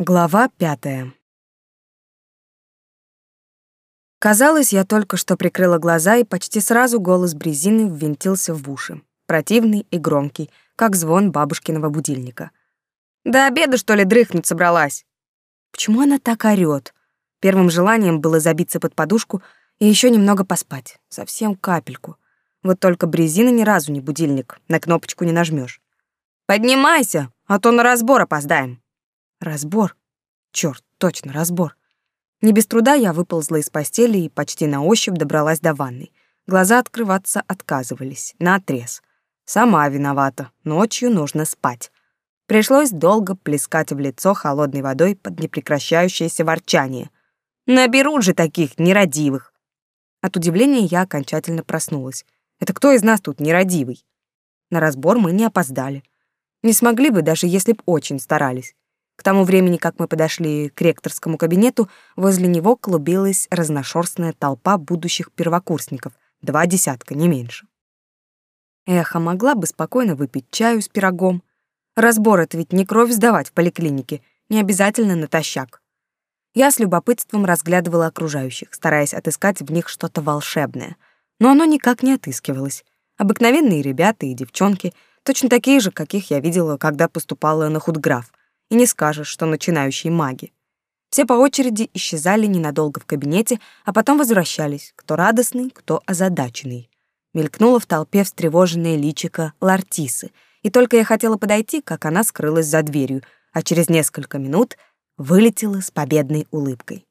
Глава пятая. Казалось, я только что прикрыла глаза, и почти сразу голос Брезины ввинтился в уши. Противный и громкий, как звон бабушкиного будильника. «До обеда, что ли, дрыхнуть собралась?» Почему она так орёт? Первым желанием было забиться под подушку и еще немного поспать. Совсем капельку. Вот только Брезина ни разу не будильник, на кнопочку не нажмешь. «Поднимайся, а то на разбор опоздаем». Разбор. Чёрт, точно, разбор. Не без труда я выползла из постели и почти на ощупь добралась до ванной. Глаза открываться отказывались, наотрез. Сама виновата, ночью нужно спать. Пришлось долго плескать в лицо холодной водой под непрекращающееся ворчание. Наберут же таких нерадивых. От удивления я окончательно проснулась. Это кто из нас тут нерадивый? На разбор мы не опоздали. Не смогли бы, даже если б очень старались. К тому времени, как мы подошли к ректорскому кабинету, возле него клубилась разношерстная толпа будущих первокурсников, два десятка, не меньше. Эхо могла бы спокойно выпить чаю с пирогом. Разбор — это ведь не кровь сдавать в поликлинике, не обязательно натощак. Я с любопытством разглядывала окружающих, стараясь отыскать в них что-то волшебное. Но оно никак не отыскивалось. Обыкновенные ребята и девчонки, точно такие же, каких я видела, когда поступала на худграф — и не скажешь, что начинающие маги. Все по очереди исчезали ненадолго в кабинете, а потом возвращались, кто радостный, кто озадаченный. Мелькнула в толпе встревоженное личико Лартисы, и только я хотела подойти, как она скрылась за дверью, а через несколько минут вылетела с победной улыбкой.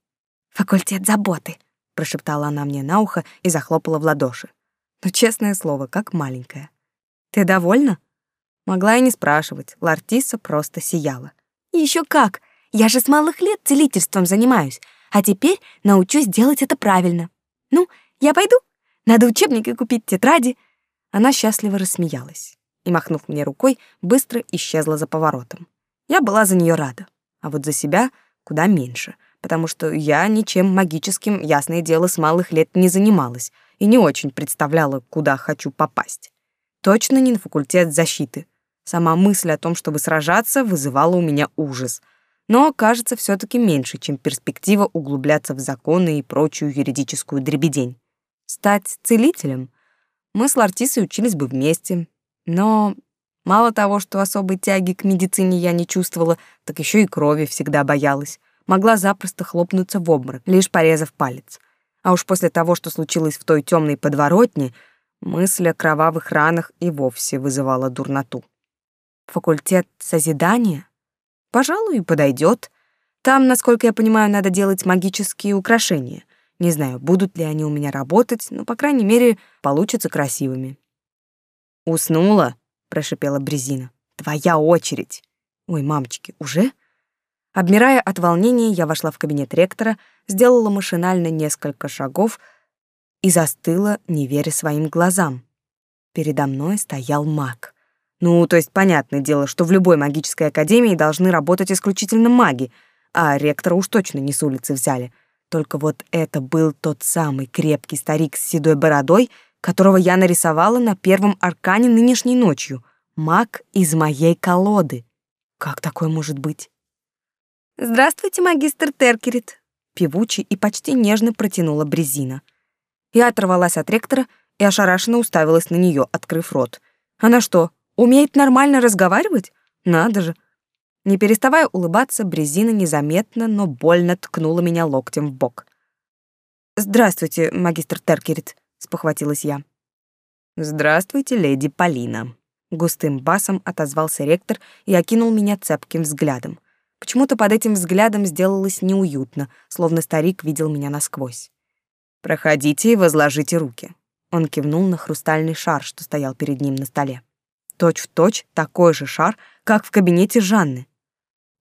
«Факультет заботы», — прошептала она мне на ухо и захлопала в ладоши. Но, честное слово, как маленькая. «Ты довольна?» Могла и не спрашивать, Лартиса просто сияла. Еще как! Я же с малых лет целительством занимаюсь, а теперь научусь делать это правильно. Ну, я пойду. Надо учебники купить, тетради. Она счастливо рассмеялась и, махнув мне рукой, быстро исчезла за поворотом. Я была за нее рада, а вот за себя куда меньше, потому что я ничем магическим, ясное дело, с малых лет не занималась и не очень представляла, куда хочу попасть. Точно не на факультет защиты. Сама мысль о том, чтобы сражаться, вызывала у меня ужас. Но, кажется, все таки меньше, чем перспектива углубляться в законы и прочую юридическую дребедень. Стать целителем? Мы с Лартисой учились бы вместе. Но мало того, что особой тяги к медицине я не чувствовала, так еще и крови всегда боялась. Могла запросто хлопнуться в обморок, лишь порезав палец. А уж после того, что случилось в той темной подворотне, мысль о кровавых ранах и вовсе вызывала дурноту. Факультет созидания? Пожалуй, подойдет. Там, насколько я понимаю, надо делать магические украшения. Не знаю, будут ли они у меня работать, но, по крайней мере, получатся красивыми. «Уснула?» — прошипела Брезина. «Твоя очередь!» «Ой, мамочки, уже?» Обмирая от волнения, я вошла в кабинет ректора, сделала машинально несколько шагов и застыла, не веря своим глазам. Передо мной стоял маг. Ну, то есть понятное дело, что в любой магической академии должны работать исключительно маги, а ректора уж точно не с улицы взяли. Только вот это был тот самый крепкий старик с седой бородой, которого я нарисовала на первом аркане нынешней ночью. Маг из моей колоды. Как такое может быть? «Здравствуйте, магистр Теркерит», — певучий и почти нежно протянула Брезина. Я оторвалась от ректора и ошарашенно уставилась на нее, открыв рот. Она что, Умеет нормально разговаривать? Надо же. Не переставая улыбаться, Брезина незаметно, но больно ткнула меня локтем в бок. «Здравствуйте, магистр Теркерит», — спохватилась я. «Здравствуйте, леди Полина», — густым басом отозвался ректор и окинул меня цепким взглядом. Почему-то под этим взглядом сделалось неуютно, словно старик видел меня насквозь. «Проходите и возложите руки». Он кивнул на хрустальный шар, что стоял перед ним на столе. Точь-в-точь такой же шар, как в кабинете Жанны.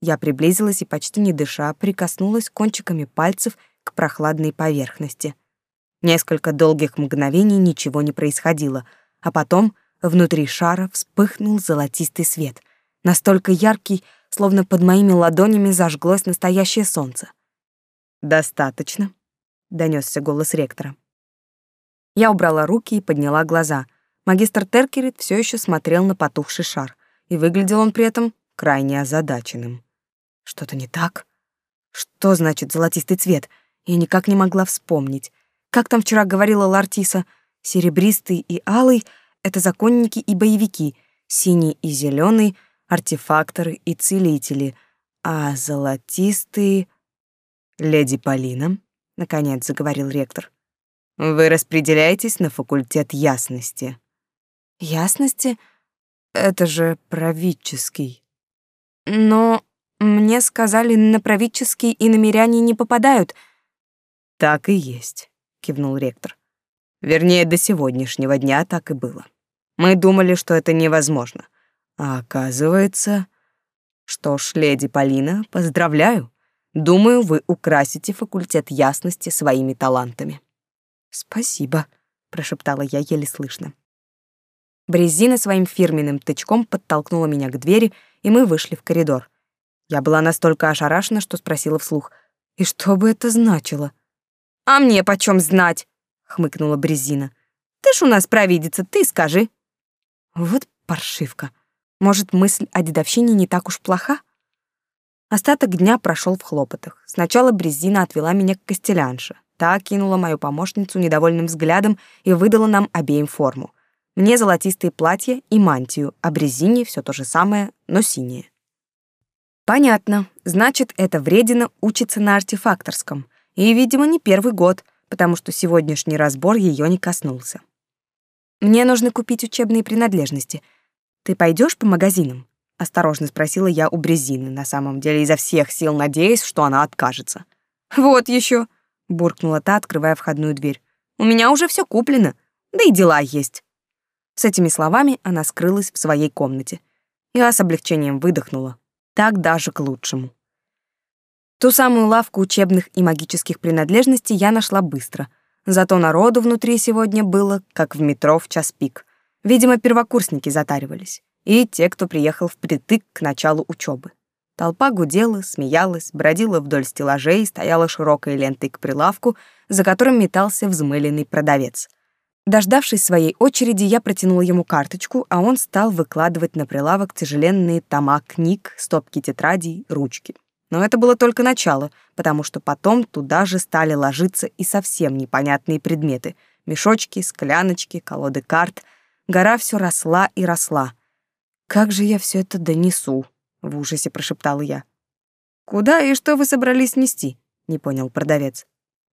Я приблизилась и, почти не дыша, прикоснулась кончиками пальцев к прохладной поверхности. Несколько долгих мгновений ничего не происходило, а потом внутри шара вспыхнул золотистый свет, настолько яркий, словно под моими ладонями зажглось настоящее солнце. «Достаточно», — донесся голос ректора. Я убрала руки и подняла глаза — Магистр Теркерит все еще смотрел на потухший шар, и выглядел он при этом крайне озадаченным. Что-то не так? Что значит золотистый цвет? Я никак не могла вспомнить. Как там вчера говорила Лартиса, серебристый и алый — это законники и боевики, синий и зеленый — артефакторы и целители, а золотистый... «Леди Полина», — наконец заговорил ректор, — «вы распределяетесь на факультет ясности». «Ясности? Это же правительский». «Но мне сказали, на правительский и намеряне не попадают». «Так и есть», — кивнул ректор. «Вернее, до сегодняшнего дня так и было. Мы думали, что это невозможно. А оказывается... Что ж, леди Полина, поздравляю. Думаю, вы украсите факультет ясности своими талантами. Спасибо, прошептала я еле слышно. Брезина своим фирменным тычком подтолкнула меня к двери, и мы вышли в коридор. Я была настолько ошарашена, что спросила вслух: "И что бы это значило?" "А мне почем знать?" хмыкнула Брезина. "Ты ж у нас провидица, ты скажи". Вот паршивка. Может, мысль о дедовщине не так уж плоха? Остаток дня прошел в хлопотах. Сначала Брезина отвела меня к костелянше. Та кинула мою помощницу недовольным взглядом и выдала нам обеим форму. Мне золотистые платья и мантию, а Брезине все то же самое, но синее. Понятно. Значит, эта вредина учится на артефакторском. И, видимо, не первый год, потому что сегодняшний разбор ее не коснулся. Мне нужно купить учебные принадлежности. Ты пойдешь по магазинам? осторожно спросила я у Брезины, на самом деле изо всех сил надеясь, что она откажется. Вот еще, буркнула та, открывая входную дверь. У меня уже все куплено, да и дела есть. С этими словами она скрылась в своей комнате. Я с облегчением выдохнула. Так даже к лучшему. Ту самую лавку учебных и магических принадлежностей я нашла быстро. Зато народу внутри сегодня было, как в метро в час пик. Видимо, первокурсники затаривались и те, кто приехал впритык к началу учебы. Толпа гудела, смеялась, бродила вдоль стеллажей, стояла широкой лентой к прилавку, за которым метался взмыленный продавец. Дождавшись своей очереди, я протянула ему карточку, а он стал выкладывать на прилавок тяжеленные тома книг, стопки тетрадей, ручки. Но это было только начало, потому что потом туда же стали ложиться и совсем непонятные предметы — мешочки, скляночки, колоды карт. Гора все росла и росла — как же я все это донесу? В ужасе прошептала я. Куда и что вы собрались нести? Не понял продавец.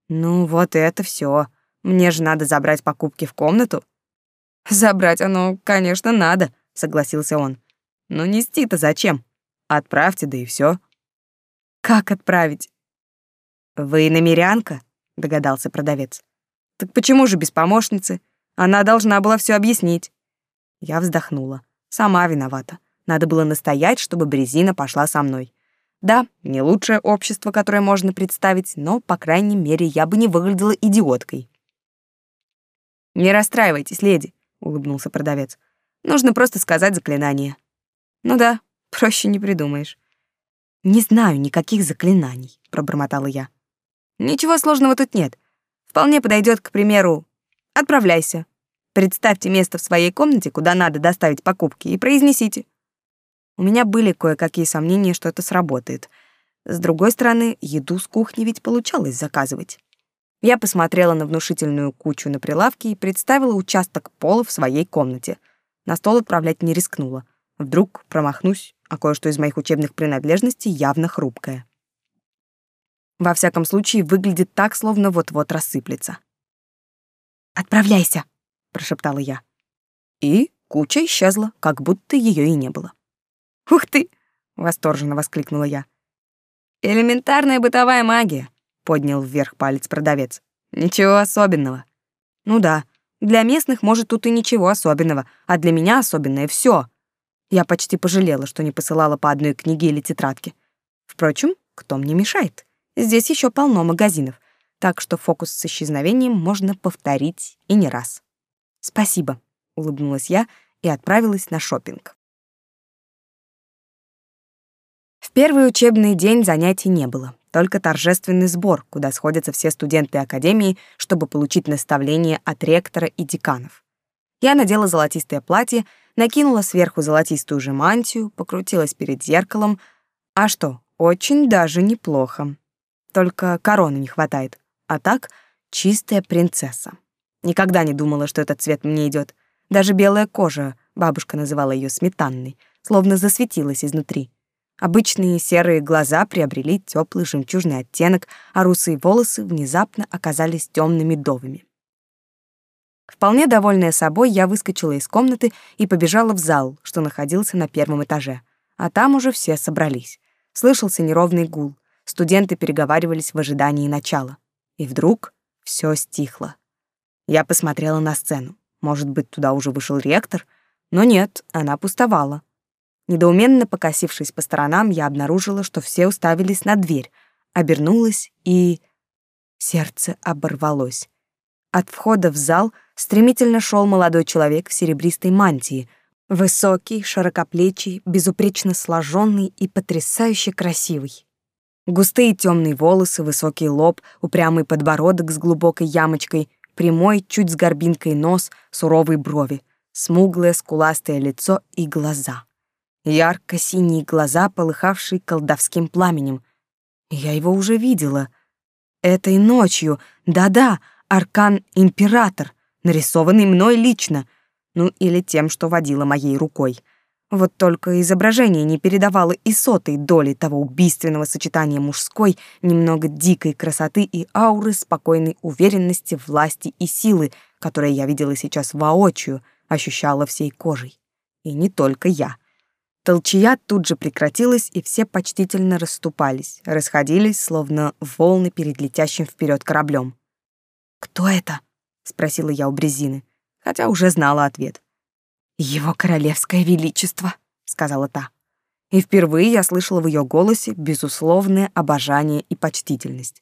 Ну вот это все. Мне же надо забрать покупки в комнату. Забрать оно, конечно, надо, согласился он. Но нести-то зачем? Отправьте, да и все. Как отправить? Вы намерянка? догадался продавец. Так почему же без помощницы? Она должна была все объяснить. Я вздохнула. Сама виновата. Надо было настоять, чтобы Брезина пошла со мной. Да, не лучшее общество, которое можно представить, но, по крайней мере, я бы не выглядела идиоткой. «Не расстраивайтесь, леди», — улыбнулся продавец. «Нужно просто сказать заклинание». «Ну да, проще не придумаешь». «Не знаю никаких заклинаний», — пробормотала я. «Ничего сложного тут нет. Вполне подойдет, к примеру, «Отправляйся». Представьте место в своей комнате, куда надо доставить покупки, и произнесите. У меня были кое-какие сомнения, что это сработает. С другой стороны, еду с кухни ведь получалось заказывать. Я посмотрела на внушительную кучу на прилавке и представила участок пола в своей комнате. На стол отправлять не рискнула. Вдруг промахнусь, а кое-что из моих учебных принадлежностей явно хрупкое. Во всяком случае, выглядит так, словно вот-вот рассыплется. «Отправляйся!» прошептала я. И куча исчезла, как будто ее и не было. Ух ты, восторженно воскликнула я. Элементарная бытовая магия, поднял вверх палец продавец. Ничего особенного. Ну да, для местных, может, тут и ничего особенного, а для меня особенное все. Я почти пожалела, что не посылала по одной книге или тетрадке. Впрочем, кто мне мешает? Здесь еще полно магазинов, так что фокус с исчезновением можно повторить и не раз. Спасибо, улыбнулась я и отправилась на шопинг. В первый учебный день занятий не было, только торжественный сбор, куда сходятся все студенты академии, чтобы получить наставление от ректора и деканов. Я надела золотистое платье, накинула сверху золотистую же мантию, покрутилась перед зеркалом. А что, Очень даже неплохо. Только короны не хватает. А так, чистая принцесса. Никогда не думала, что этот цвет мне идет. Даже белая кожа, бабушка называла ее сметанной, словно засветилась изнутри. Обычные серые глаза приобрели теплый жемчужный оттенок, а русые волосы внезапно оказались темными медовыми. Вполне довольная собой, я выскочила из комнаты и побежала в зал, что находился на первом этаже. А там уже все собрались. Слышался неровный гул. Студенты переговаривались в ожидании начала. И вдруг все стихло. Я посмотрела на сцену. Может быть, туда уже вышел ректор? Но нет, она пустовала. Недоуменно покосившись по сторонам, я обнаружила, что все уставились на дверь, обернулась и... Сердце оборвалось. От входа в зал стремительно шел молодой человек в серебристой мантии, высокий, широкоплечий, безупречно сложенный и потрясающе красивый. Густые темные волосы, высокий лоб, упрямый подбородок с глубокой ямочкой, прямой, чуть с горбинкой нос, суровые брови, смуглое скуластое лицо и глаза — ярко-синие глаза, полыхавшие колдовским пламенем. Я его уже видела. Этой ночью, да-да, аркан-император, нарисованный мной лично, ну или тем, что водила моей рукой. Вот только изображение не передавало и сотой доли того убийственного сочетания мужской, немного дикой красоты и ауры спокойной уверенности, власти и силы, которые я видела сейчас воочию, ощущала всей кожей. И не только я — Толчья тут же прекратилась, и все почтительно расступались, расходились, словно волны перед летящим вперед кораблем. «Кто это?» — спросила я у Брезины, хотя уже знала ответ. «Его королевское величество», — сказала та. И впервые я слышала в ее голосе безусловное обожание и почтительность.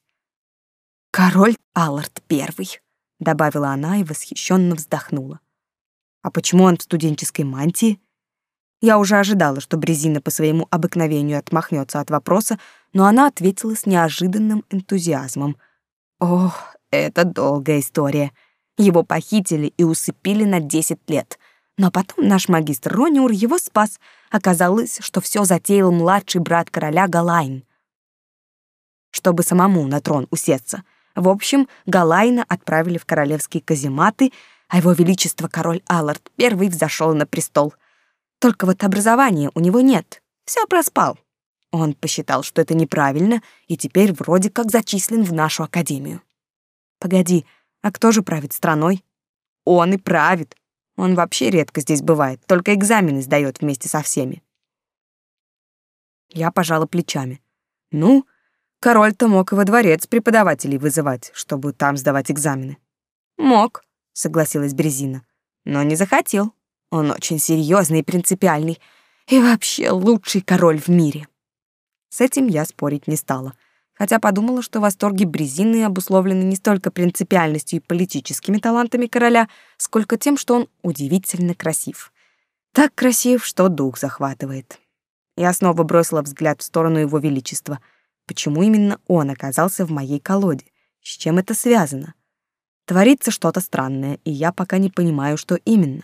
«Король Аллард Первый», — добавила она и восхищенно вздохнула. «А почему он в студенческой мантии?» Я уже ожидала, что Брезина по своему обыкновению отмахнется от вопроса, но она ответила с неожиданным энтузиазмом. Ох, это долгая история. Его похитили и усыпили на 10 лет. Но потом наш магистр Рониур его спас. Оказалось, что все затеял младший брат короля Галайн. Чтобы самому на трон усесться. В общем, Галайна отправили в королевские казематы, а его величество король Аллард первый взошел на престол — только вот образования у него нет. Все проспал. Он посчитал, что это неправильно, и теперь вроде как зачислен в нашу академию. Погоди, а кто же правит страной? Он и правит. Он вообще редко здесь бывает, только экзамены сдает вместе со всеми. Я пожала плечами. Ну, король-то мог и во дворец преподавателей вызывать, чтобы там сдавать экзамены. Мог, согласилась Брезина, но не захотел. Он очень серьезный и принципиальный, и вообще лучший король в мире. С этим я спорить не стала, хотя подумала, что восторги Брезины обусловлены не столько принципиальностью и политическими талантами короля, сколько тем, что он удивительно красив. Так красив, что дух захватывает. Я снова бросила взгляд в сторону его величества. Почему именно он оказался в моей колоде? С чем это связано? Творится что-то странное, и я пока не понимаю, что именно.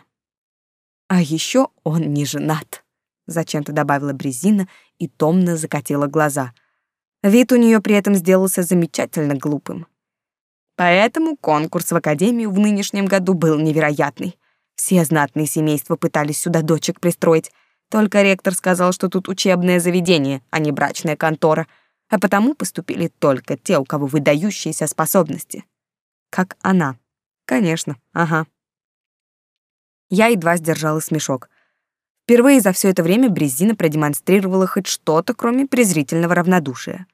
А еще он не женат. Зачем-то добавила Брезина и томно закатила глаза. Вид у нее при этом сделался замечательно глупым. Поэтому конкурс в академию в нынешнем году был невероятный. Все знатные семейства пытались сюда дочек пристроить, только ректор сказал, что тут учебное заведение, а не брачная контора, а потому поступили только те, у кого выдающиеся способности. Как она. Конечно, ага. Я едва сдержала смешок. Впервые за все это время Брезина продемонстрировала хоть что-то, кроме презрительного равнодушия.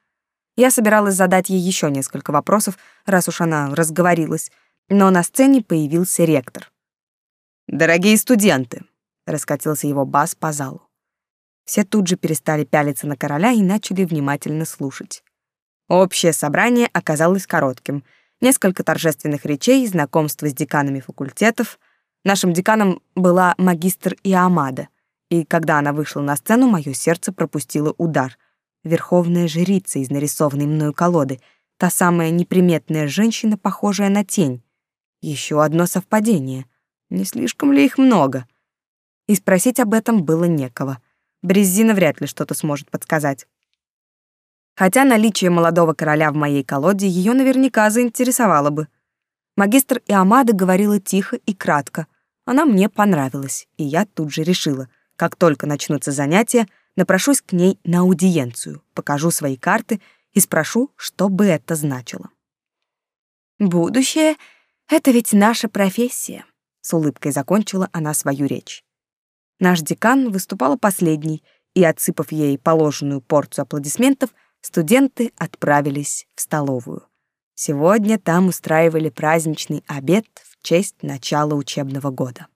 Я собиралась задать ей еще несколько вопросов, раз уж она разговорилась, но на сцене появился ректор. «Дорогие студенты!» — раскатился его бас по залу. Все тут же перестали пялиться на короля и начали внимательно слушать. Общее собрание оказалось коротким. Несколько торжественных речей, знакомство с деканами факультетов — Нашим деканом была магистр Иамада, и когда она вышла на сцену, мое сердце пропустило удар. Верховная жрица из нарисованной мною колоды, та самая неприметная женщина, похожая на тень. Еще одно совпадение. Не слишком ли их много? И спросить об этом было некого. Брезина вряд ли что-то сможет подсказать. Хотя наличие молодого короля в моей колоде ее наверняка заинтересовало бы. Магистр Иамада говорила тихо и кратко. Она мне понравилась, и я тут же решила, как только начнутся занятия, напрошусь к ней на аудиенцию, покажу свои карты и спрошу, что бы это значило. «Будущее — это ведь наша профессия», — с улыбкой закончила она свою речь. Наш декан выступала последней, и, отсыпав ей положенную порцию аплодисментов, студенты отправились в столовую. Сегодня там устраивали праздничный обед честь начала учебного года.